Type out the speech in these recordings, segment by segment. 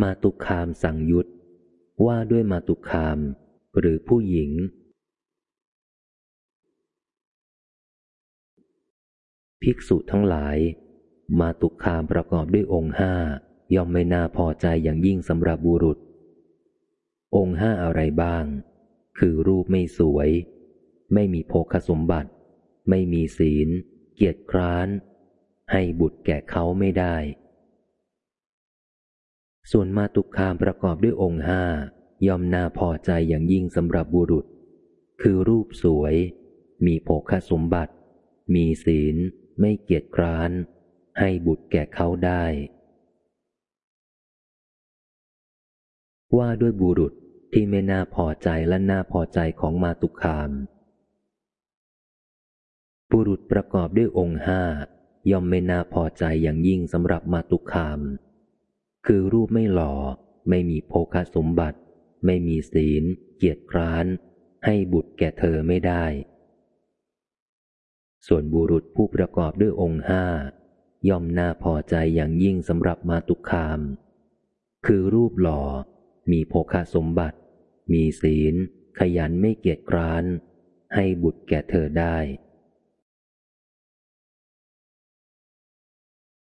มาตุคามสังยุตว่าด้วยมาตุคาม หรือผู้หญิง ภิกษุทั้งหลาย มาตุคามประกอบด้วยองค์ห้าย่อมไม่น่าพอใจอย่างยิ่งสำหรับบุรุษ องค์ห้าอะไรบ้าง คือรูปไม่สวย ไม่มีโภคสมบัติ ไม่มีศีล เกียรติคร้าน ให้บุตรแก่เขาไม่ได้ ส่วนมาตุคามประกอบด้วยองค์ห้าย่อมน่าพอใจอย่างยิ่งสำหรับบุรุษ คือรูปสวย มีโภคสมบัติ มีศีล ไม่เกียจคร้าน ให้บุตรแก่เขาได้ ว่าด้วยบุรุษที่ไม่น่าพอใจและน่าพอใจของมาตุคาม บุรุษประกอบด้วยองค์ห้าย่อมไม่น่าพอใจอย่างยิ่งสำหรับมาตุคาม คือรูปไม่หล่อ ไม่มีโภคสมบัติ ไม่มีศีล เกียรติคร้าน ให้บุตรแก่เธอไม่ได้ ส่วนบุรุษผู้ประกอบด้วยองค์ห้าย่อมน่าพอใจอย่างยิ่งสำหรับมาตุคาม คือรูปหล่อ มีโภคสมบัติ มีศีล ขยันไม่เกียจคร้าน ให้บุตรแก่เธอได้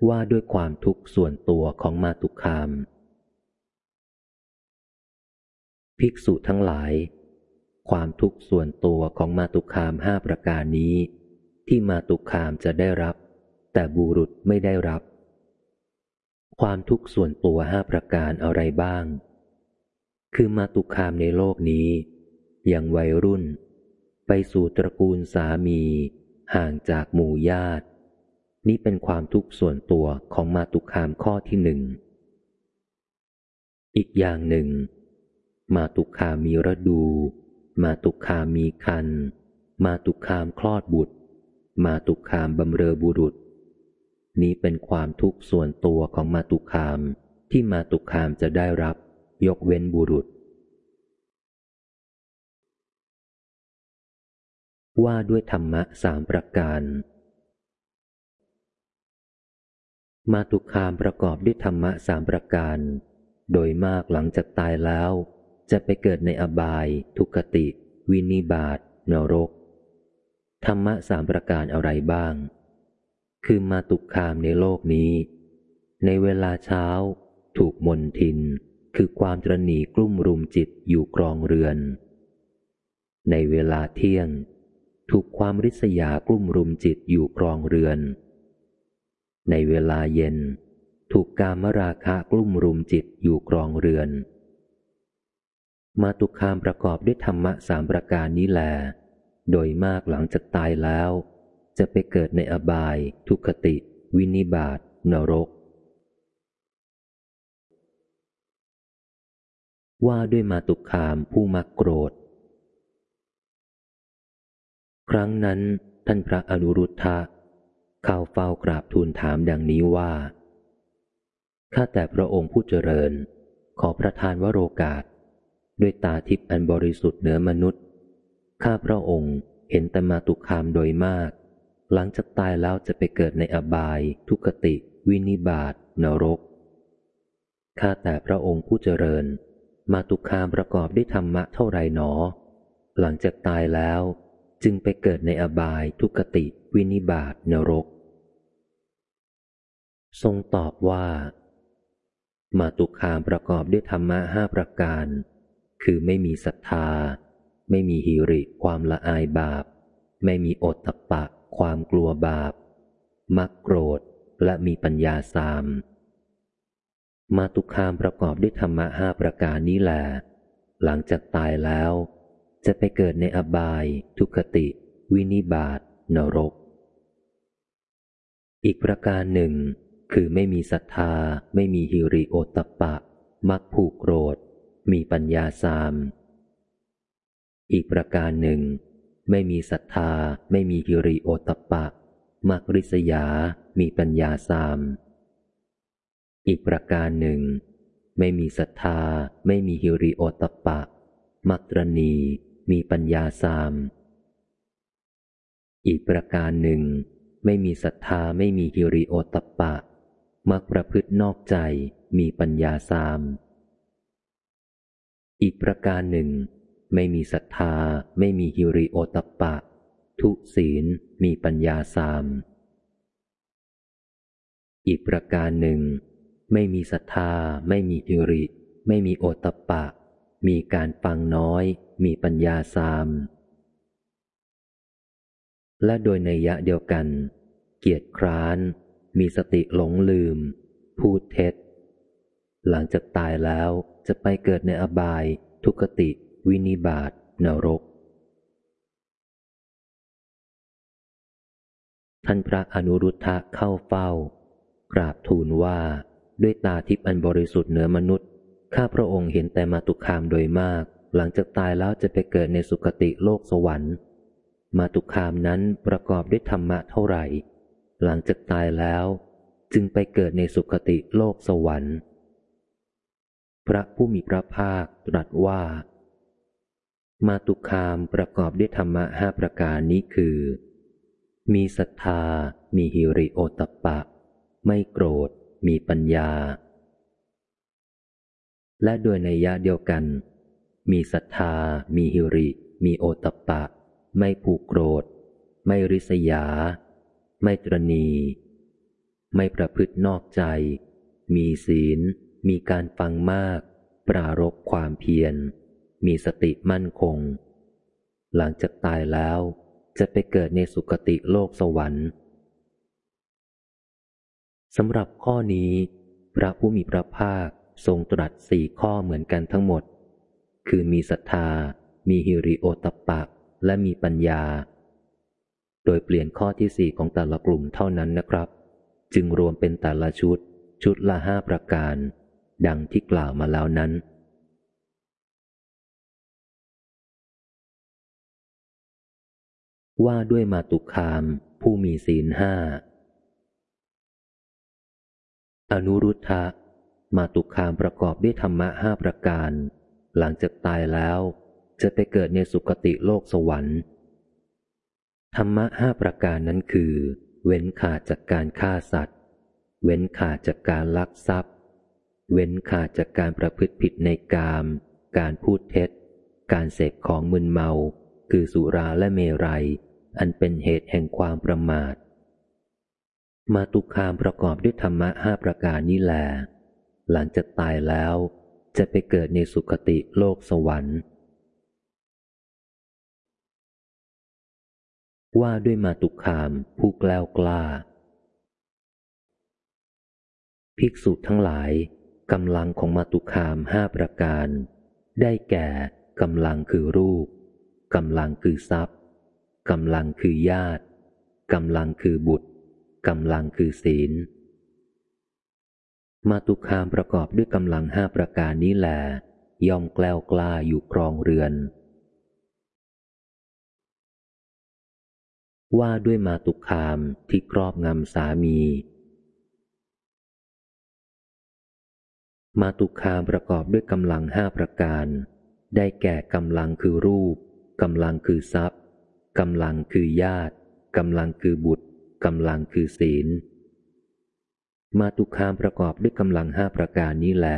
ว่าด้วยความทุกข์ส่วนตัวของมาตุคาม ภิกษุทั้งหลาย ความทุกข์ส่วนตัวของมาตุคามห้าประการนี้ ที่มาตุคามจะได้รับ แต่บุรุษไม่ได้รับ ความทุกข์ส่วนตัวห้าประการอะไรบ้าง คือมาตุคามในโลกนี้ อย่างวัยรุ่น ไปสู่ตระกูลสามี ห่างจากหมู่ญาติ นี่เป็นความทุกข์ส่วนตัวของมาตุคามข้อที่หนึ่ง อีกอย่างหนึ่ง มาตุคามีระดู มาตุคามีคัน มาตุคามคลอดบุตร มาตุคามบำเรอบุรุษ นี้เป็นความทุกข์ส่วนตัวของมาตุคามที่มาตุคามจะได้รับ ยกเว้นบุรุษ ว่าด้วยธรรมะสามประการ มาตุคามประกอบด้วยธรรมะสามประการ โดยมากหลังจากตายแล้ว จะไปเกิดในอบาย ทุกติ วินิบาตนรก ธรรมะสามประการอะไรบ้าง คือมาตุคามในโลกนี้ ในเวลาเช้า ถูกมนทิน คือความตรณีกลุ่มรุมจิตอยู่กรองเรือน ในเวลาเที่ยง ถูกความริษยากลุ่มรุมจิตอยู่กรองเรือน ในเวลาเย็น ถูกกามราคะกลุ่มรุมจิตอยู่กรองเรือน มาตุคามประกอบด้วยธรรมะสามประการนี้แล โดยมากหลังจากตายแล้ว จะไปเกิดในอบาย ทุคติ วินิบาตนรก ว่าด้วยมาตุคามผู้มักโกรธ ครั้งนั้นท่านพระอนุรุทธะ เข้าเฝ้ากราบทูลถามดังนี้ว่า ข้าแต่พระองค์ผู้เจริญ ขอประทานวโรกาส ด้วยตาทิพย์อันบริสุทธิ์เหนือมนุษย์ ข้าพระองค์เห็นแต่มาตุคามโดยมาก หลังจากตายแล้วจะไปเกิดในอบาย ทุกติ วินิบาตนรก ข้าแต่พระองค์ผู้เจริญ มาตุคามประกอบด้วยธรรมะเท่าไรหนอ หลังจากตายแล้วจึงไปเกิดในอบายทุกติ วินิบาตนรก ทรงตอบว่า มาตุคามประกอบด้วยธรรมะห้าประการ คือไม่มีศรัทธา ไม่มีหิริความละอายบาป ไม่มีโอตตะปะ ความกลัวบาป มักโกรธและมีปัญญาสาม มาตุคามประกอบด้วยธรรมะห้าประการนี้แหละหลังจากตายแล้ว จะไปเกิดในอบาย ทุคติ วินิบาตนรก อีกประการหนึ่ง คือไม่มีศรัทธา ไม่มีหิริโอตปะ มักผูกโกรธ มีปัญญาสาม อีกประการหนึ่ง ไม่มีศรัทธา ไม่มีฮิริโอตปะ มักริษยา มีปัญญาสาม อีกประการหนึ่ง ไม่มีศรัทธา ไม่มีฮิริโอตปะ มักตรณี มีปัญญาสาม อีกประการหนึ่ง ไม่มีศรัทธาไม่มีฮิริโอตปะ มักประพฤตินอกใจมีปัญญาสาม อีกประการหนึ่ง ไม่มีศรัทธา ไม่มีฮิริโอตปะทุศีลมีปัญญาสาม อีกประการหนึ่ง ไม่มีศรัทธา ไม่มีฮิริ ไม่มีโอตปะมีการฟังน้อย มีปัญญาสาม และโดยในยะเดียวกัน เกียรติคร้าน มีสติหลงลืม พูดเท็จ หลังจากตายแล้วจะไปเกิดในอบาย ทุกติ วินิบาตนรก ท่านพระอนุรุทธะเข้าเฝ้า กราบทูลว่าด้วยตาทิพย์อันบริสุทธิ์เหนือมนุษย์ ข้าพระองค์เห็นแต่มาตุคามโดยมาก หลังจากตายแล้วจะไปเกิดในสุคติโลกสวรรค์ มาตุคามนั้นประกอบด้วยธรรมะเท่าไหร่ หลังจากตายแล้ว จึงไปเกิดในสุคติโลกสวรรค์ พระผู้มีพระภาคตรัสว่า มาตุคามประกอบด้วยธรรมะห้าประการนี้คือ มีศรัทธา มีฮิริโอตปะ ไม่โกรธ มีปัญญา และโดยในยะเดียวกัน มีศรัทธา มีฮิริ มีโอตปะ ไม่ผูกโกรธ ไม่ริษยา ไม่ตรณี ไม่ประพฤตินอกใจ มีศีล มีการฟังมาก ปรารบความเพียร มีสติมั่นคง หลังจากตายแล้วจะไปเกิดในสุคติโลกสวรรค์สำหรับข้อนี้ พระผู้มีพระภาคทรงตรัสสี่ข้อเหมือนกันทั้งหมด คือมีศรัทธา มีฮิริโอตปะ และมีปัญญา โดยเปลี่ยนข้อที่สี่ของแต่ละกลุ่มเท่านั้นนะครับ จึงรวมเป็นแต่ละชุด ชุดละห้าประการ ดังที่กล่าวมาแล้วนั้น ว่าด้วยมาตุคาม ผู้มีศีลห้าอนุรุทธะมาตุคามประกอบด้วยธรรมะห้าประการ หลังจากตายแล้ว จะไปเกิดในสุคติโลกสวรรค์ ธรรมะห้าประการนั้นคือ เว้นขาดจากการฆ่าสัตว์ เว้นขาดจากการลักทรัพย์ เว้นขาดจากการประพฤติผิดในกาม การพูดเท็จ การเสพของมึนเมา คือสุราและเมรัย อันเป็นเหตุแห่งความประมาท มาตุคามประกอบด้วยธรรมะห้าประการนี้แหลหลังจากตายแล้ว จะไปเกิดในสุคติโลกสวรรค์ ว่าด้วยมาตุคามผู้กล้ากล้า ภิกษุทั้งหลายกำลังของมาตุคามห้าประการ ได้แก่กำลังคือรูปกำลังคือทรัพย์กำลังคือญาติกำลังคือบุตรกำลังคือศีล มาตุคามประกอบด้วยกำลังห้าประการนี้แหลย่อมแกล้วกล้าอยู่ครองเรือน ว่าด้วยมาตุคามที่ครอบงำสามี มาตุคามประกอบด้วยกำลังห้าประการ ได้แก่กำลังคือรูปกำลังคือทรัพย์กำลังคือญาติกำลังคือบุตรกำลังคือศีล มาตุคามประกอบด้วยกำลังห้าประการนี้แหล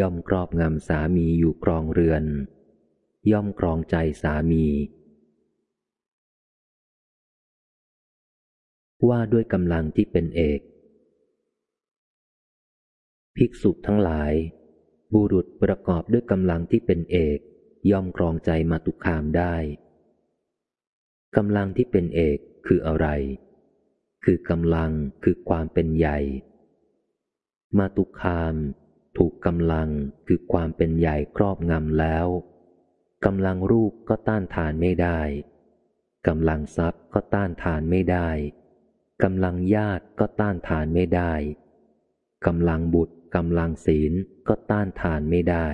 ย่อมครอบงำสามีอยู่ครองเรือน ย่อมครองใจสามี ว่าด้วยกำลังที่เป็นเอก ภิกษุทั้งหลาย บุรุษประกอบด้วยกำลังที่เป็นเอก ย่อมครองใจมาตุคามได้กำลังที่เป็นเอกคืออะไร คือกำลังคือความเป็นใหญ่ มาตุคาม ถูกกำลังคือความเป็นใหญ่ครอบงำแล้วกำลังรูปก็ต้านทานไม่ได้กำลังทรัพย์ก็ต้านทานไม่ได้ กำลังญาติก็ต้านทานไม่ได้กำลังบุตรกำลังศีลก็ต้านทานไม่ได้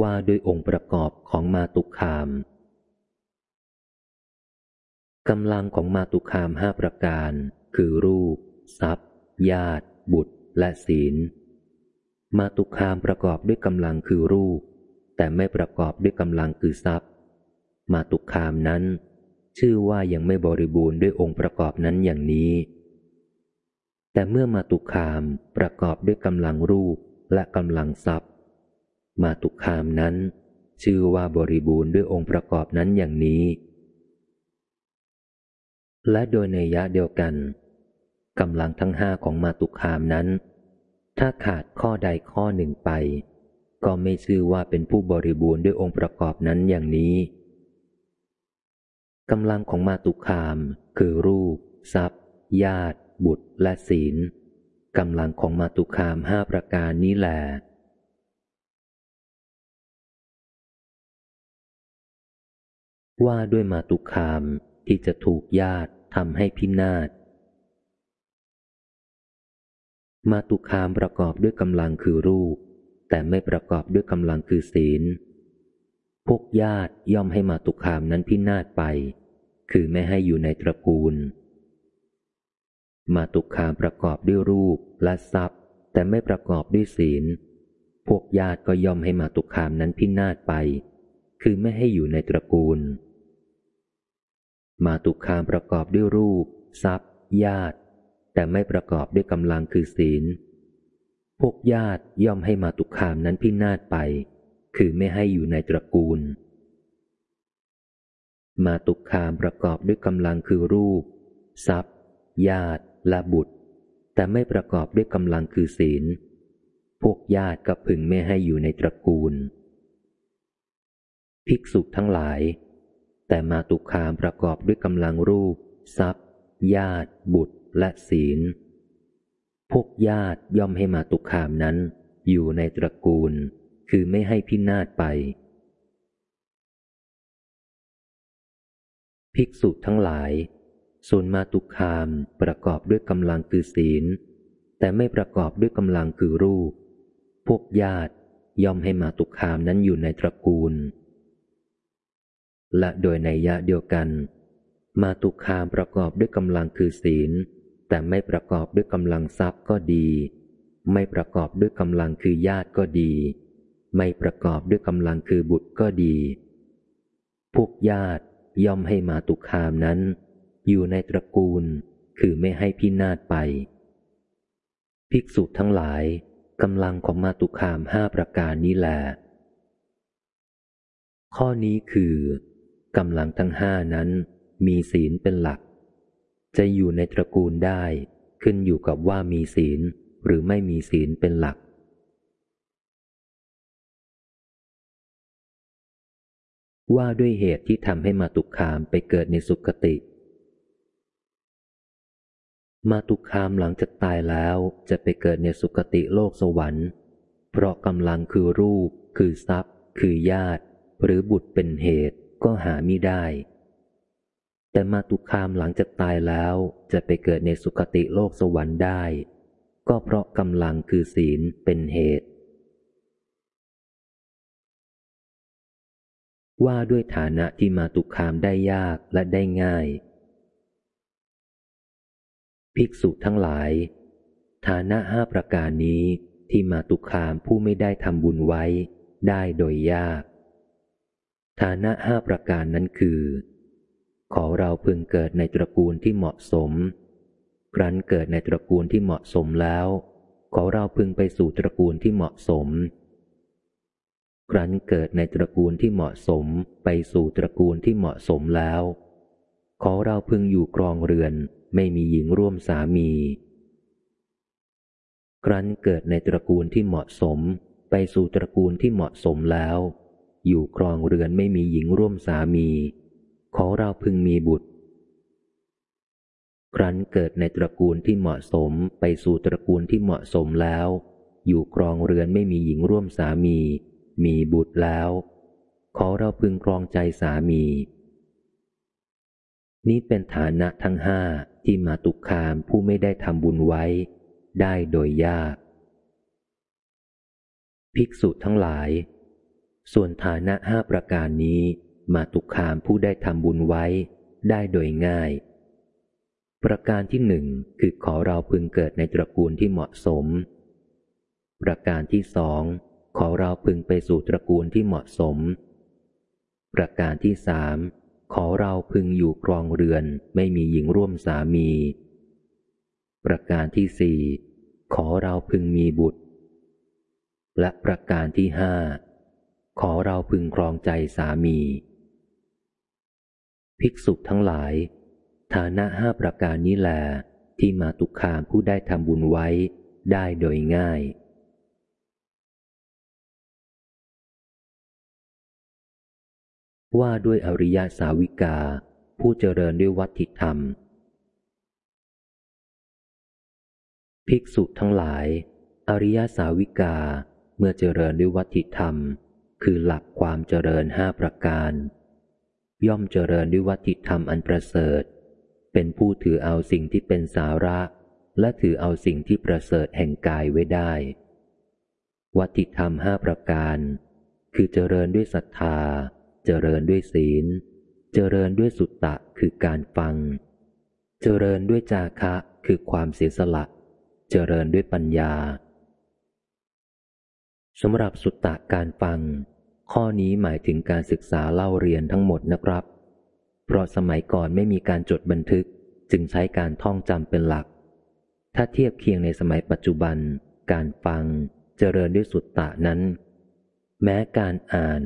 ว่าด้วยองค์ประกอบของมาตุคามกำลังของมาตุคามห้าประการ คือรูป ทรัพย์ ญาติ บุตร และศีล มาตุคามประกอบด้วยกำลังคือรูป แต่ไม่ประกอบด้วยกำลังคือทรัพย์ มาตุคามนั้น ชื่อว่ายังไม่บริบูรณ์ด้วยองค์ประกอบนั้นอย่างนี้ แต่เมื่อมาตุคามประกอบด้วยกำลังรูปและกำลังทรัพย์ มาตุคามนั้น ชื่อว่าบริบูรณ์ด้วยองค์ประกอบนั้นอย่างนี้ และโดยในยะเดียวกันกำลังทั้งห้าของมาตุคามนั้น ถ้าขาดข้อใดข้อหนึ่งไป ก็ไม่ชื่อว่าเป็นผู้บริบูรณ์ด้วยองค์ประกอบนั้นอย่างนี้ กำลังของมาตุคาม คือรูป ทรัพย์ ญาติ บุตรและศีลกำลังของมาตุคามห้าประการนี้แหละว่าด้วยมาตุคามที่จะถูกญาติทำให้พินาศ มาตุคามประกอบด้วยกำลังคือรูป แต่ไม่ประกอบด้วยกำลังคือศีล พวกญาติย่อมให้มาตุคามนั้นพินาศไป คือไม่ให้อยู่ในตระกูล มาตุคามประกอบด้วยรูปและทรัพย์ แต่ไม่ประกอบด้วยศีล พวกญาติก็ย่อมให้มาตุคามนั้นพินาศไป คือไม่ให้อยู่ในตระกูล มาตุคามประกอบด้วยรูป ทรัพย์ ญาติ แต่ไม่ประกอบด้วยกำลังคือศีล พวกญาติย่อมให้มาตุคามนั้นพินาศไป คือไม่ให้อยู่ในตระกูล มาตุคามประกอบด้วยกำลังคือรูป ทรัพย์ ญาติและบุตร แต่ไม่ประกอบด้วยกำลังคือศีล พวกญาติก็พึงไม่ให้อยู่ในตระกูล ภิกษุทั้งหลาย แต่มาตุคามประกอบด้วยกำลังรูป ทรัพย์ ญาติ บุตรและศีล พวกญาติย่อมให้มาตุคามนั้นอยู่ในตระกูล คือไม่ให้พินาศไป ภิกษุทั้งหลาย ส่วนมาตุคามประกอบด้วยกำลังคือศีล แต่ไม่ประกอบด้วยกำลังคือรูป พวกญาติย่อมให้มาตุคามนั้นอยู่ในตระกูล และโดยในยะเดียวกัน มาตุคามประกอบด้วยกำลังคือศีล แต่ไม่ประกอบด้วยกำลังทรัพย์ก็ดี ไม่ประกอบด้วยกำลังคือญาติก็ดี ไม่ประกอบด้วยกำลังคือบุตรก็ดี พวกญาติย่อมให้มาตุคามนั้น อยู่ในตระกูลคือไม่ให้พินาศไป ภิกษุทั้งหลายกำลังของมาตุคามห้าประการนี้แหละข้อนี้คือกำลังทั้งห้านั้นมีศีลเป็นหลัก จะอยู่ในตระกูลได้ขึ้นอยู่กับว่ามีศีลหรือไม่มีศีลเป็นหลัก ว่าด้วยเหตุที่ทำให้มาตุคามไปเกิดในสุคติ มาตุคามหลังจากตายแล้วจะไปเกิดในสุคติโลกสวรรค์ เพราะกำลังคือรูป คือทรัพย์ คือญาติ หรือบุตรเป็นเหตุก็หาไม่ได้ แต่มาตุคามหลังจากตายแล้วจะไปเกิดในสุคติโลกสวรรค์ได้ ก็เพราะกำลังคือศีลเป็นเหตุ ว่าด้วยฐานะที่มาตุคามได้ยากและได้ง่าย ภิกษุทั้งหลาย ฐานะห้าประการนี้ที่มาตุคามผู้ไม่ได้ทำบุญไว้ ได้โดยยาก ฐานะห้าประการนั้นคือ ขอเราพึงเกิดในตระกูลที่เหมาะสม ครั้นเกิดในตระกูลที่เหมาะสมแล้ว ขอเราพึงไปสู่ตระกูลที่เหมาะสม ครั้นเกิดในตระกูลที่เหมาะสมไปสู่ตระกูลที่เหมาะสมแล้ว ขอเราพึงอยู่กรองเรือนไม่มีหญิงร่วมสามี ครั้นเกิดในตระกูลที่เหมาะสม ไปสู่ตระกูลที่เหมาะสมแล้ว อยู่ครองเรือนไม่มีหญิงร่วมสามี ขอเราพึงมีบุตร ครั้นเกิดในตระกูลที่เหมาะสม ไปสู่ตระกูลที่เหมาะสมแล้ว อยู่ครองเรือนไม่มีหญิงร่วมสามี มีบุตรแล้ว ขอเราพึงครองใจสามี นี้เป็นฐานะทั้งห้าที่มาตุคามผู้ไม่ได้ทำบุญไว้ ได้โดยยาก ภิกษุทั้งหลาย ส่วนฐานะห้าประการนี้มาตุคามผู้ได้ทำบุญไว้ ได้โดยง่าย ประการที่หนึ่งคือขอเราพึงเกิดในตระกูลที่เหมาะสม ประการที่สอง ขอเราพึงไปสู่ตระกูลที่เหมาะสม ประการที่สามขอเราพึงอยู่ครองเรือนไม่มีหญิงร่วมสามี ประการที่สี่ขอเราพึงมีบุตร และประการที่ห้าขอเราพึงครองใจสามี ภิกษุทั้งหลาย ฐานะห้าประการนี้แหลที่มาตุคามผู้ได้ทำบุญไว้ได้โดยง่าย ว่าด้วยอริยสาวิกา ผู้เจริญด้วยวัตถิธรรม ภิกษุทั้งหลาย อริยสาวิกาเมื่อเจริญด้วยวัตถิธรรม คือหลักความเจริญห้าประการ ย่อมเจริญด้วยวัตถิธรรมอันประเสริฐ เป็นผู้ถือเอาสิ่งที่เป็นสาระ และถือเอาสิ่งที่ประเสริฐแห่งกายไว้ได้ วัตถิธรรมห้าประการ คือเจริญด้วยศรัทธา เจริญด้วยศีล เจริญด้วยสุตตะคือการฟัง เจริญด้วยจาคะคือความเสียสละ เจริญด้วยปัญญาสำหรับสุตตะการฟัง ข้อนี้หมายถึงการศึกษาเล่าเรียนทั้งหมดนะครับ เพราะสมัยก่อนไม่มีการจดบันทึกจึงใช้การท่องจำเป็นหลัก ถ้าเทียบเคียงในสมัยปัจจุบัน การฟัง เจริญด้วยสุตตะนั้น แม้การอ่าน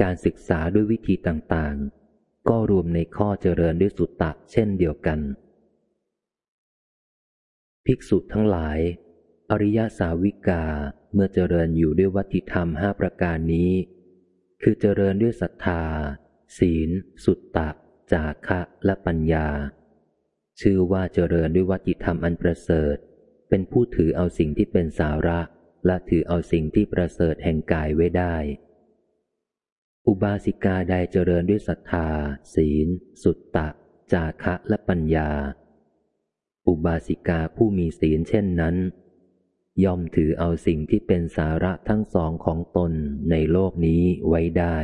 การศึกษาด้วยวิธีต่างๆ ก็รวมในข้อเจริญด้วยสุตตะเช่นเดียวกัน ภิกษุทั้งหลาย อริยสาวิกาเมื่อเจริญอยู่ด้วยวัติธรรมห้าประการนี้ คือเจริญด้วยศรัทธา ศีล สุตตะ จาคะและปัญญา ชื่อว่าเจริญด้วยวัติธรรมอันประเสริฐ เป็นผู้ถือเอาสิ่งที่เป็นสาระและถือเอาสิ่งที่ประเสริฐแห่งกายไว้ได้ อุบาสิกาใดเจริญด้วยศรัทธา ศีล สุตตะ จาคะและปัญญา อุบาสิกาผู้มีศีลเช่นนั้น ย่อมถือเอาสิ่งที่เป็นสาระทั้งสองของตนในโลกนี้ไว้ได้